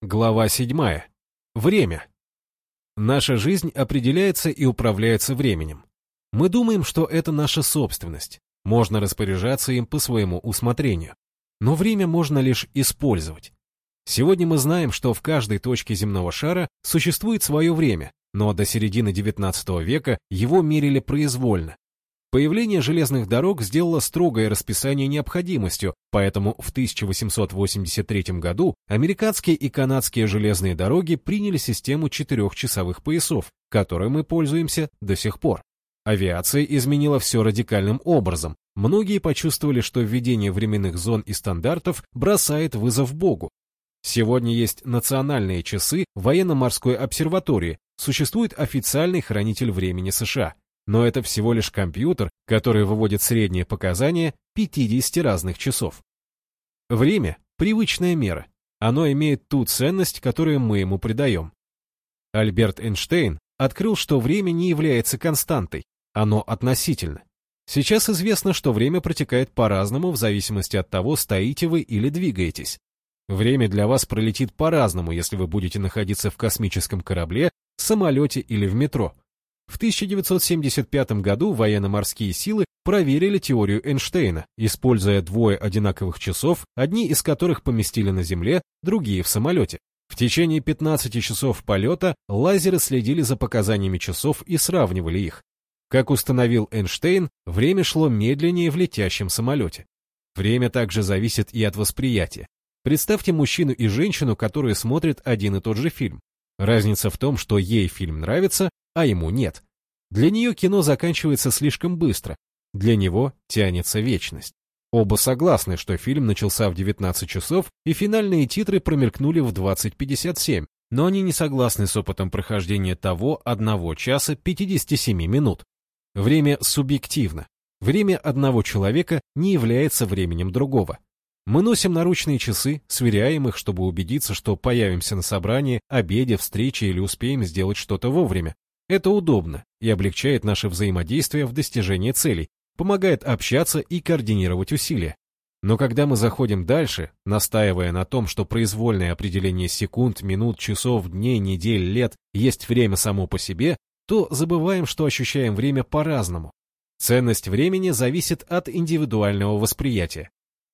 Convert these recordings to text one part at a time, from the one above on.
Глава 7. Время. Наша жизнь определяется и управляется временем. Мы думаем, что это наша собственность. Можно распоряжаться им по своему усмотрению. Но время можно лишь использовать. Сегодня мы знаем, что в каждой точке земного шара существует свое время, но до середины XIX века его мерили произвольно, Появление железных дорог сделало строгое расписание необходимостью, поэтому в 1883 году американские и канадские железные дороги приняли систему четырехчасовых поясов, которой мы пользуемся до сих пор. Авиация изменила все радикальным образом. Многие почувствовали, что введение временных зон и стандартов бросает вызов Богу. Сегодня есть национальные часы военно-морской обсерватории, существует официальный хранитель времени США – но это всего лишь компьютер, который выводит средние показания 50 разных часов. Время – привычная мера. Оно имеет ту ценность, которую мы ему придаем. Альберт Эйнштейн открыл, что время не является константой, оно относительно. Сейчас известно, что время протекает по-разному в зависимости от того, стоите вы или двигаетесь. Время для вас пролетит по-разному, если вы будете находиться в космическом корабле, самолете или в метро. В 1975 году военно-морские силы проверили теорию Эйнштейна, используя двое одинаковых часов, одни из которых поместили на Земле, другие в самолете. В течение 15 часов полета лазеры следили за показаниями часов и сравнивали их. Как установил Эйнштейн, время шло медленнее в летящем самолете. Время также зависит и от восприятия. Представьте мужчину и женщину, которые смотрят один и тот же фильм. Разница в том, что ей фильм нравится, а ему нет. Для нее кино заканчивается слишком быстро, для него тянется вечность. Оба согласны, что фильм начался в 19 часов и финальные титры промелькнули в 20.57, но они не согласны с опытом прохождения того 1 часа 57 минут. Время субъективно. Время одного человека не является временем другого. Мы носим наручные часы, сверяем их, чтобы убедиться, что появимся на собрании, обеде, встрече или успеем сделать что-то вовремя. Это удобно и облегчает наше взаимодействие в достижении целей, помогает общаться и координировать усилия. Но когда мы заходим дальше, настаивая на том, что произвольное определение секунд, минут, часов, дней, недель, лет есть время само по себе, то забываем, что ощущаем время по-разному. Ценность времени зависит от индивидуального восприятия.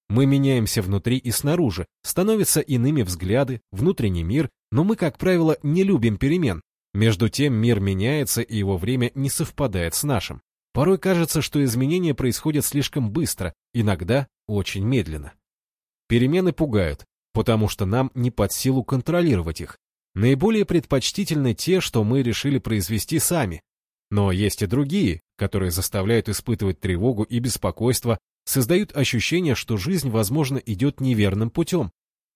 Мы меняемся внутри и снаружи, становятся иными взгляды, внутренний мир, но мы, как правило, не любим перемен, между тем мир меняется, и его время не совпадает с нашим. Порой кажется, что изменения происходят слишком быстро, иногда очень медленно. Перемены пугают, потому что нам не под силу контролировать их. Наиболее предпочтительны те, что мы решили произвести сами. Но есть и другие, которые заставляют испытывать тревогу и беспокойство, создают ощущение, что жизнь, возможно, идет неверным путем,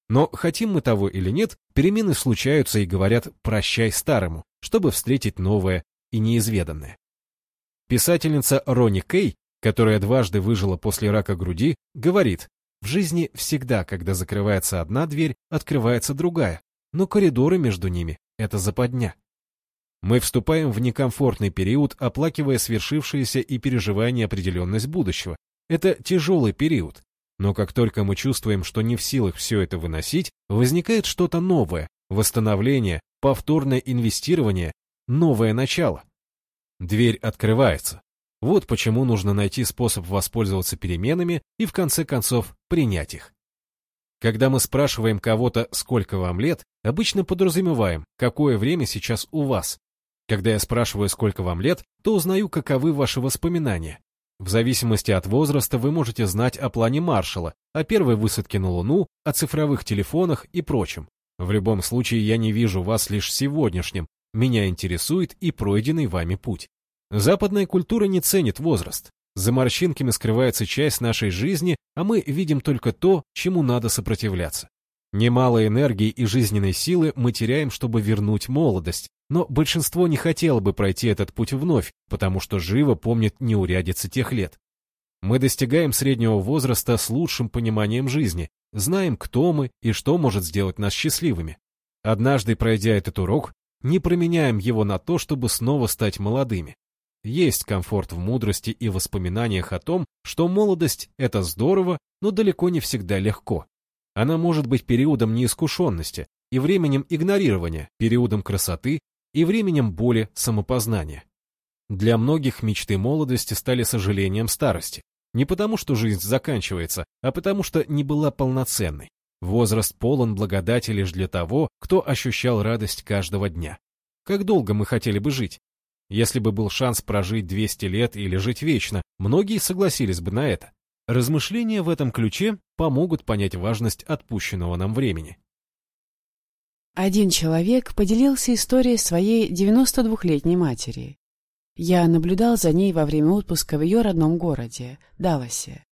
но хотим мы того или нет, перемены случаются и говорят «прощай старому», чтобы встретить новое и неизведанное. Писательница Ронни Кей, которая дважды выжила после рака груди, говорит, в жизни всегда, когда закрывается одна дверь, открывается другая, но коридоры между ними — это западня. Мы вступаем в некомфортный период, оплакивая свершившееся и переживая неопределенность будущего. Это тяжелый период, но как только мы чувствуем, что не в силах все это выносить, возникает что-то новое, восстановление, повторное инвестирование, новое начало. Дверь открывается. Вот почему нужно найти способ воспользоваться переменами и в конце концов принять их. Когда мы спрашиваем кого-то, сколько вам лет, обычно подразумеваем, какое время сейчас у вас. Когда я спрашиваю, сколько вам лет, то узнаю, каковы ваши воспоминания. В зависимости от возраста вы можете знать о плане Маршалла, о первой высадке на Луну, о цифровых телефонах и прочем. В любом случае я не вижу вас лишь сегодняшним, меня интересует и пройденный вами путь. Западная культура не ценит возраст. За морщинками скрывается часть нашей жизни, а мы видим только то, чему надо сопротивляться. Немало энергии и жизненной силы мы теряем, чтобы вернуть молодость, но большинство не хотело бы пройти этот путь вновь, потому что живо помнит неурядицы тех лет. Мы достигаем среднего возраста с лучшим пониманием жизни, знаем, кто мы и что может сделать нас счастливыми. Однажды, пройдя этот урок, не променяем его на то, чтобы снова стать молодыми. Есть комфорт в мудрости и воспоминаниях о том, что молодость — это здорово, но далеко не всегда легко. Она может быть периодом неискушенности, и временем игнорирования, периодом красоты и временем боли самопознания. Для многих мечты молодости стали сожалением старости. Не потому, что жизнь заканчивается, а потому, что не была полноценной. Возраст полон благодати лишь для того, кто ощущал радость каждого дня. Как долго мы хотели бы жить? Если бы был шанс прожить 200 лет или жить вечно, многие согласились бы на это. Размышления в этом ключе помогут понять важность отпущенного нам времени. Один человек поделился историей своей 92-летней матери. Я наблюдал за ней во время отпуска в ее родном городе, Далласе.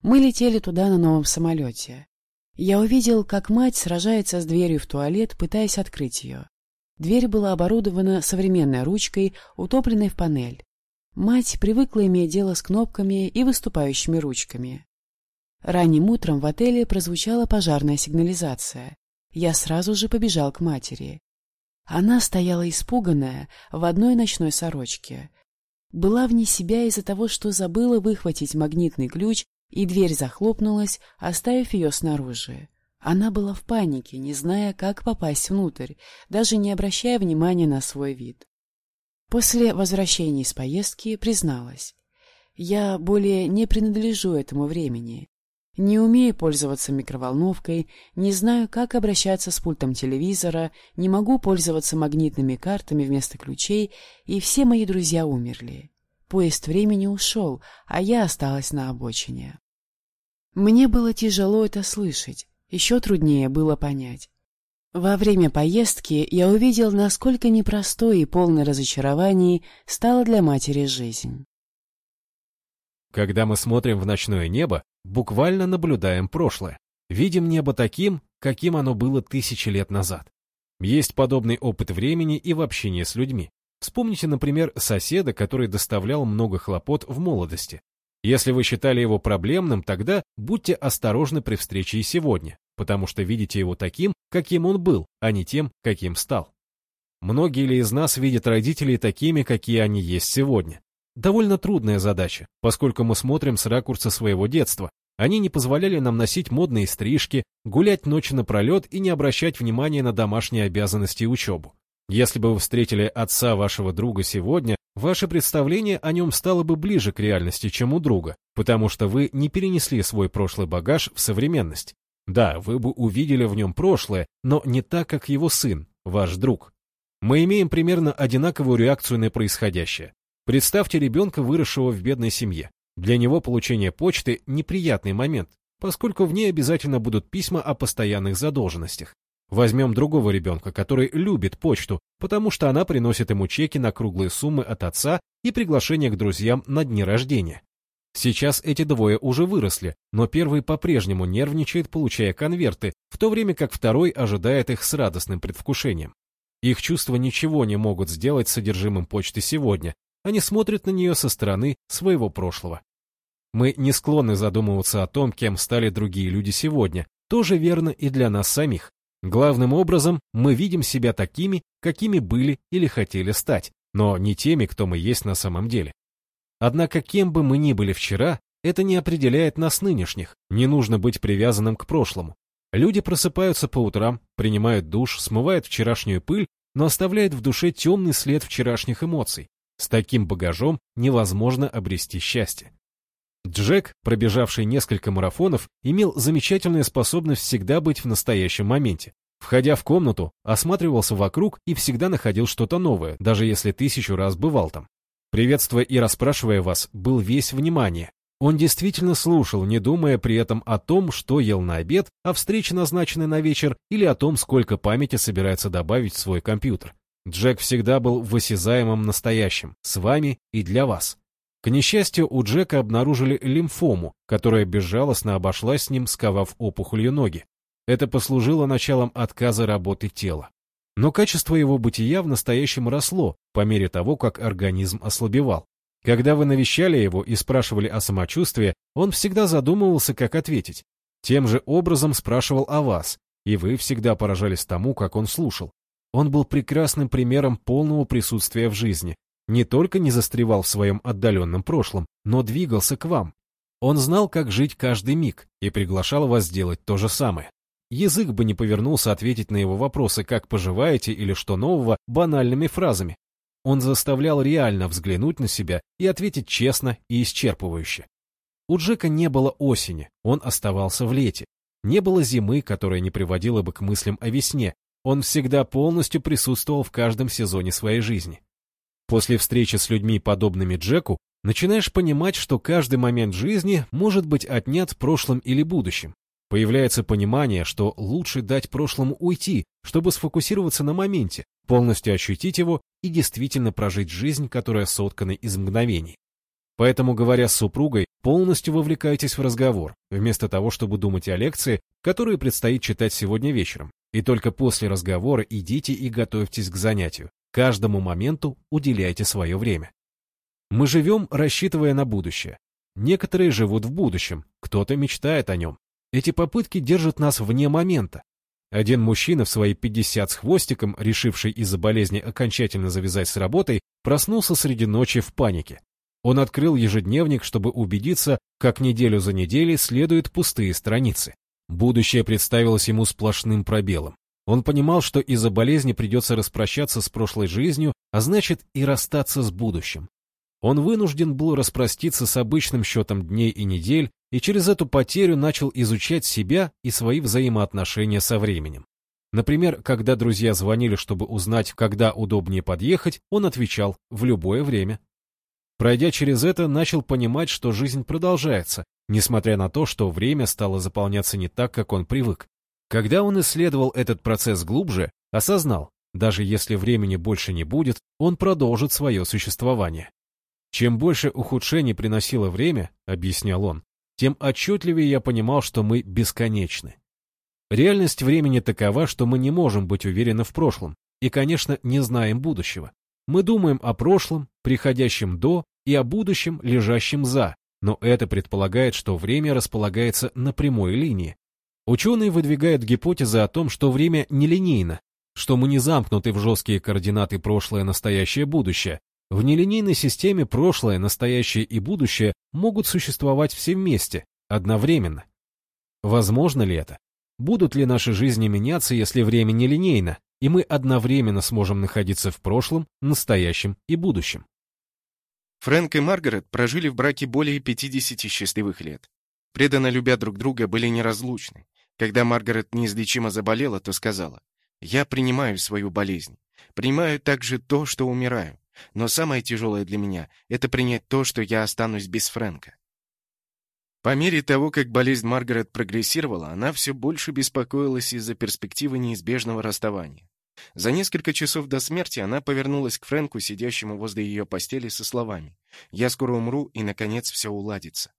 Мы летели туда на новом самолете. Я увидел, как мать сражается с дверью в туалет, пытаясь открыть ее. Дверь была оборудована современной ручкой, утопленной в панель. Мать привыкла иметь дело с кнопками и выступающими ручками. Ранним утром в отеле прозвучала пожарная сигнализация. Я сразу же побежал к матери. Она стояла испуганная в одной ночной сорочке. Была вне себя из-за того, что забыла выхватить магнитный ключ и дверь захлопнулась, оставив ее снаружи. Она была в панике, не зная, как попасть внутрь, даже не обращая внимания на свой вид. После возвращения из поездки призналась. «Я более не принадлежу этому времени. Не умею пользоваться микроволновкой, не знаю, как обращаться с пультом телевизора, не могу пользоваться магнитными картами вместо ключей, и все мои друзья умерли. Поезд времени ушел, а я осталась на обочине. Мне было тяжело это слышать, еще труднее было понять. Во время поездки я увидел, насколько непростой и полный разочарований стала для матери жизнь. Когда мы смотрим в ночное небо, буквально наблюдаем прошлое. Видим небо таким, каким оно было тысячи лет назад. Есть подобный опыт времени и в общении с людьми. Вспомните, например, соседа, который доставлял много хлопот в молодости. Если вы считали его проблемным, тогда будьте осторожны при встрече и сегодня, потому что видите его таким, каким он был, а не тем, каким стал. Многие ли из нас видят родителей такими, какие они есть сегодня? Довольно трудная задача, поскольку мы смотрим с ракурса своего детства. Они не позволяли нам носить модные стрижки, гулять ночи напролет и не обращать внимания на домашние обязанности и учебу. Если бы вы встретили отца вашего друга сегодня, ваше представление о нем стало бы ближе к реальности, чем у друга, потому что вы не перенесли свой прошлый багаж в современность. Да, вы бы увидели в нем прошлое, но не так, как его сын, ваш друг. Мы имеем примерно одинаковую реакцию на происходящее. Представьте ребенка, выросшего в бедной семье. Для него получение почты – неприятный момент, поскольку в ней обязательно будут письма о постоянных задолженностях. Возьмем другого ребенка, который любит почту, потому что она приносит ему чеки на круглые суммы от отца и приглашения к друзьям на дни рождения. Сейчас эти двое уже выросли, но первый по-прежнему нервничает, получая конверты, в то время как второй ожидает их с радостным предвкушением. Их чувства ничего не могут сделать с содержимым почты сегодня, они смотрят на нее со стороны своего прошлого. Мы не склонны задумываться о том, кем стали другие люди сегодня. Тоже верно и для нас самих. Главным образом, мы видим себя такими, какими были или хотели стать, но не теми, кто мы есть на самом деле. Однако кем бы мы ни были вчера, это не определяет нас нынешних, не нужно быть привязанным к прошлому. Люди просыпаются по утрам, принимают душ, смывают вчерашнюю пыль, но оставляют в душе темный след вчерашних эмоций. С таким багажом невозможно обрести счастье. Джек, пробежавший несколько марафонов, имел замечательную способность всегда быть в настоящем моменте. Входя в комнату, осматривался вокруг и всегда находил что-то новое, даже если тысячу раз бывал там. Приветствуя и расспрашивая вас, был весь внимание. Он действительно слушал, не думая при этом о том, что ел на обед, о встрече, назначенной на вечер, или о том, сколько памяти собирается добавить в свой компьютер. Джек всегда был в осязаемом настоящем, с вами и для вас. К несчастью, у Джека обнаружили лимфому, которая безжалостно обошлась с ним, сковав опухолью ноги. Это послужило началом отказа работы тела. Но качество его бытия в настоящем росло по мере того, как организм ослабевал. Когда вы навещали его и спрашивали о самочувствии, он всегда задумывался, как ответить. Тем же образом спрашивал о вас, и вы всегда поражались тому, как он слушал. Он был прекрасным примером полного присутствия в жизни. Не только не застревал в своем отдаленном прошлом, но двигался к вам. Он знал, как жить каждый миг и приглашал вас сделать то же самое. язык бы не повернулся ответить на его вопросы «как поживаете» или «что нового» банальными фразами. Он заставлял реально взглянуть на себя и ответить честно и исчерпывающе. У Джека не было осени, он оставался в лете. Не было зимы, которая не приводила бы к мыслям о весне. Он всегда полностью присутствовал в каждом сезоне своей жизни. После встречи с людьми, подобными Джеку, начинаешь понимать, что каждый момент жизни может быть отнят прошлым или будущим. Появляется понимание, что лучше дать прошлому уйти, чтобы сфокусироваться на моменте, полностью ощутить его и действительно прожить жизнь, которая соткана из мгновений. Поэтому, говоря с супругой, полностью вовлекайтесь в разговор, вместо того, чтобы думать о лекции, которую предстоит читать сегодня вечером. И только после разговора идите и готовьтесь к занятию. Каждому моменту уделяйте свое время. Мы живем, рассчитывая на будущее. Некоторые живут в будущем, кто-то мечтает о нем. Эти попытки держат нас вне момента. Один мужчина в свои 50 с хвостиком, решивший из-за болезни окончательно завязать с работой, проснулся среди ночи в панике. Он открыл ежедневник, чтобы убедиться, как неделю за неделей следуют пустые страницы. Будущее представилось ему сплошным пробелом. Он понимал, что из-за болезни придется распрощаться с прошлой жизнью, а значит и расстаться с будущим. Он вынужден был распроститься с обычным счетом дней и недель, и через эту потерю начал изучать себя и свои взаимоотношения со временем. Например, когда друзья звонили, чтобы узнать, когда удобнее подъехать, он отвечал «в любое время». Пройдя через это, начал понимать, что жизнь продолжается, несмотря на то, что время стало заполняться не так, как он привык. Когда он исследовал этот процесс глубже, осознал, даже если времени больше не будет, он продолжит свое существование. Чем больше ухудшений приносило время, объяснял он, тем отчетливее я понимал, что мы бесконечны. Реальность времени такова, что мы не можем быть уверены в прошлом и, конечно, не знаем будущего. Мы думаем о прошлом, приходящем до, и о будущем, лежащем за, но это предполагает, что время располагается на прямой линии. Ученые выдвигают гипотезы о том, что время нелинейно, что мы не замкнуты в жесткие координаты прошлое, настоящее, будущее, в нелинейной системе прошлое, настоящее и будущее могут существовать все вместе, одновременно. Возможно ли это? Будут ли наши жизни меняться, если время нелинейно, и мы одновременно сможем находиться в прошлом, настоящем и будущем? Фрэнк и Маргарет прожили в браке более 50 счастливых лет. Преданно любя друг друга, были неразлучны. Когда Маргарет неизлечимо заболела, то сказала, «Я принимаю свою болезнь. Принимаю также то, что умираю. Но самое тяжелое для меня — это принять то, что я останусь без Фрэнка. По мере того, как болезнь Маргарет прогрессировала, она все больше беспокоилась из-за перспективы неизбежного расставания. За несколько часов до смерти она повернулась к Фрэнку, сидящему возле ее постели, со словами «Я скоро умру, и, наконец, все уладится».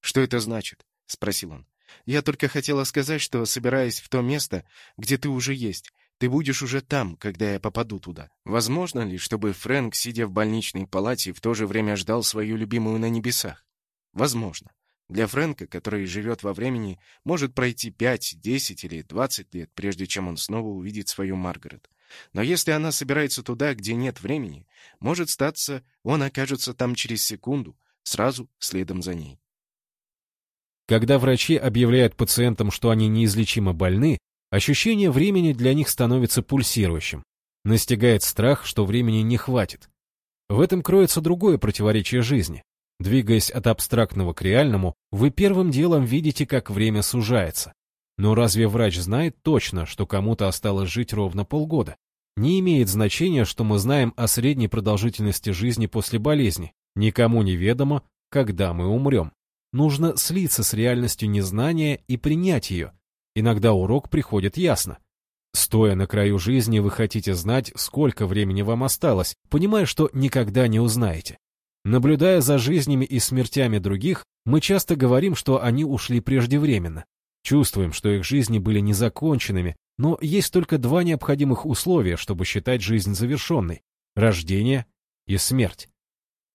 «Что это значит?» — спросил он. «Я только хотела сказать, что собираюсь в то место, где ты уже есть, ты будешь уже там, когда я попаду туда. Возможно ли, чтобы Фрэнк, сидя в больничной палате, в то же время ждал свою любимую на небесах? Возможно. Для Фрэнка, который живет во времени, может пройти 5, 10 или 20 лет, прежде чем он снова увидит свою Маргарет. Но если она собирается туда, где нет времени, может статься, он окажется там через секунду, сразу следом за ней. Когда врачи объявляют пациентам, что они неизлечимо больны, Ощущение времени для них становится пульсирующим. Настигает страх, что времени не хватит. В этом кроется другое противоречие жизни. Двигаясь от абстрактного к реальному, вы первым делом видите, как время сужается. Но разве врач знает точно, что кому-то осталось жить ровно полгода? Не имеет значения, что мы знаем о средней продолжительности жизни после болезни. Никому не ведомо, когда мы умрем. Нужно слиться с реальностью незнания и принять ее, Иногда урок приходит ясно. Стоя на краю жизни, вы хотите знать, сколько времени вам осталось, понимая, что никогда не узнаете. Наблюдая за жизнями и смертями других, мы часто говорим, что они ушли преждевременно. Чувствуем, что их жизни были незаконченными, но есть только два необходимых условия, чтобы считать жизнь завершенной – рождение и смерть.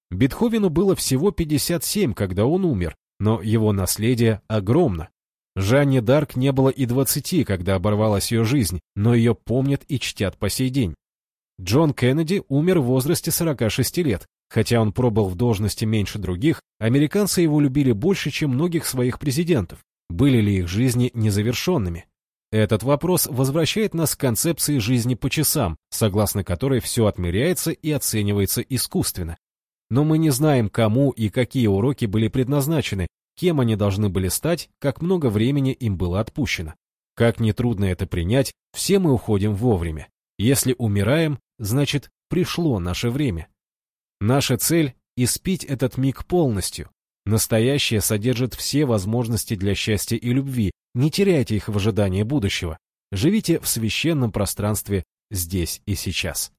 Бетховену было всего 57, когда он умер, но его наследие огромно. Жанне Дарк не было и двадцати, когда оборвалась ее жизнь, но ее помнят и чтят по сей день. Джон Кеннеди умер в возрасте 46 лет. Хотя он пробыл в должности меньше других, американцы его любили больше, чем многих своих президентов. Были ли их жизни незавершенными? Этот вопрос возвращает нас к концепции жизни по часам, согласно которой все отмеряется и оценивается искусственно. Но мы не знаем, кому и какие уроки были предназначены, кем они должны были стать, как много времени им было отпущено. Как нетрудно это принять, все мы уходим вовремя. Если умираем, значит, пришло наше время. Наша цель – испить этот миг полностью. Настоящее содержит все возможности для счастья и любви, не теряйте их в ожидании будущего. Живите в священном пространстве здесь и сейчас.